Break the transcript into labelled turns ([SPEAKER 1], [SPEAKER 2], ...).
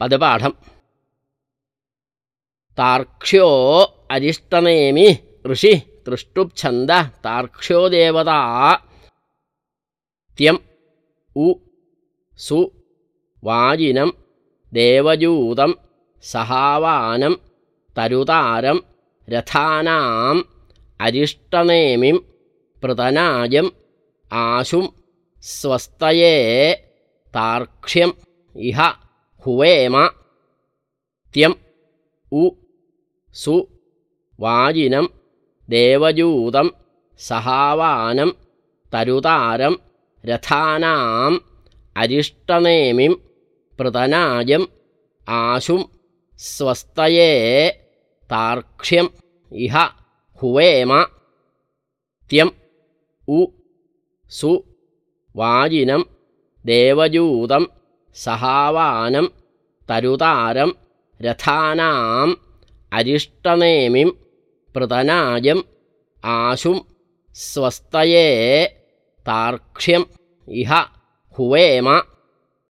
[SPEAKER 1] പദപാഠം. താർക്ഷ്യോ അരിഷ്ടനേമി ഋഷി തൃഷ്ടുപ്ഛന്ദ താർക്ഷ്യോ ദേവത ത്യം ഉ സു വാജിനം ദേവജൂതം സഹാവാനം തരുതാരം രഥാനാം അരിഷ്ടനേമിം പൃതനാജം ആശും സ്വസ്തയേ താർക്ഷ്യം ഇഹ ഹുവേമ ത്യം ഉ സു വാജിനം ദേവജൂതം സഹാവാനം തരുതാരം രഥാനാം അരിഷ്ടനേമിം പൃതനായം ആശും സ്വസ്തയേ താർക്ഷ്യം ഇഹ ഹുവേമ ത്യം ഉ സു വാജിനം ദേവജൂതം സഹാവാനം തരുതാരം രഥാനാം അരിഷ്ടനേമിം പൃതനായം ആശും സ്വസ്തയേ താർക്ഷ്യം ഇഹ ഹുവേമ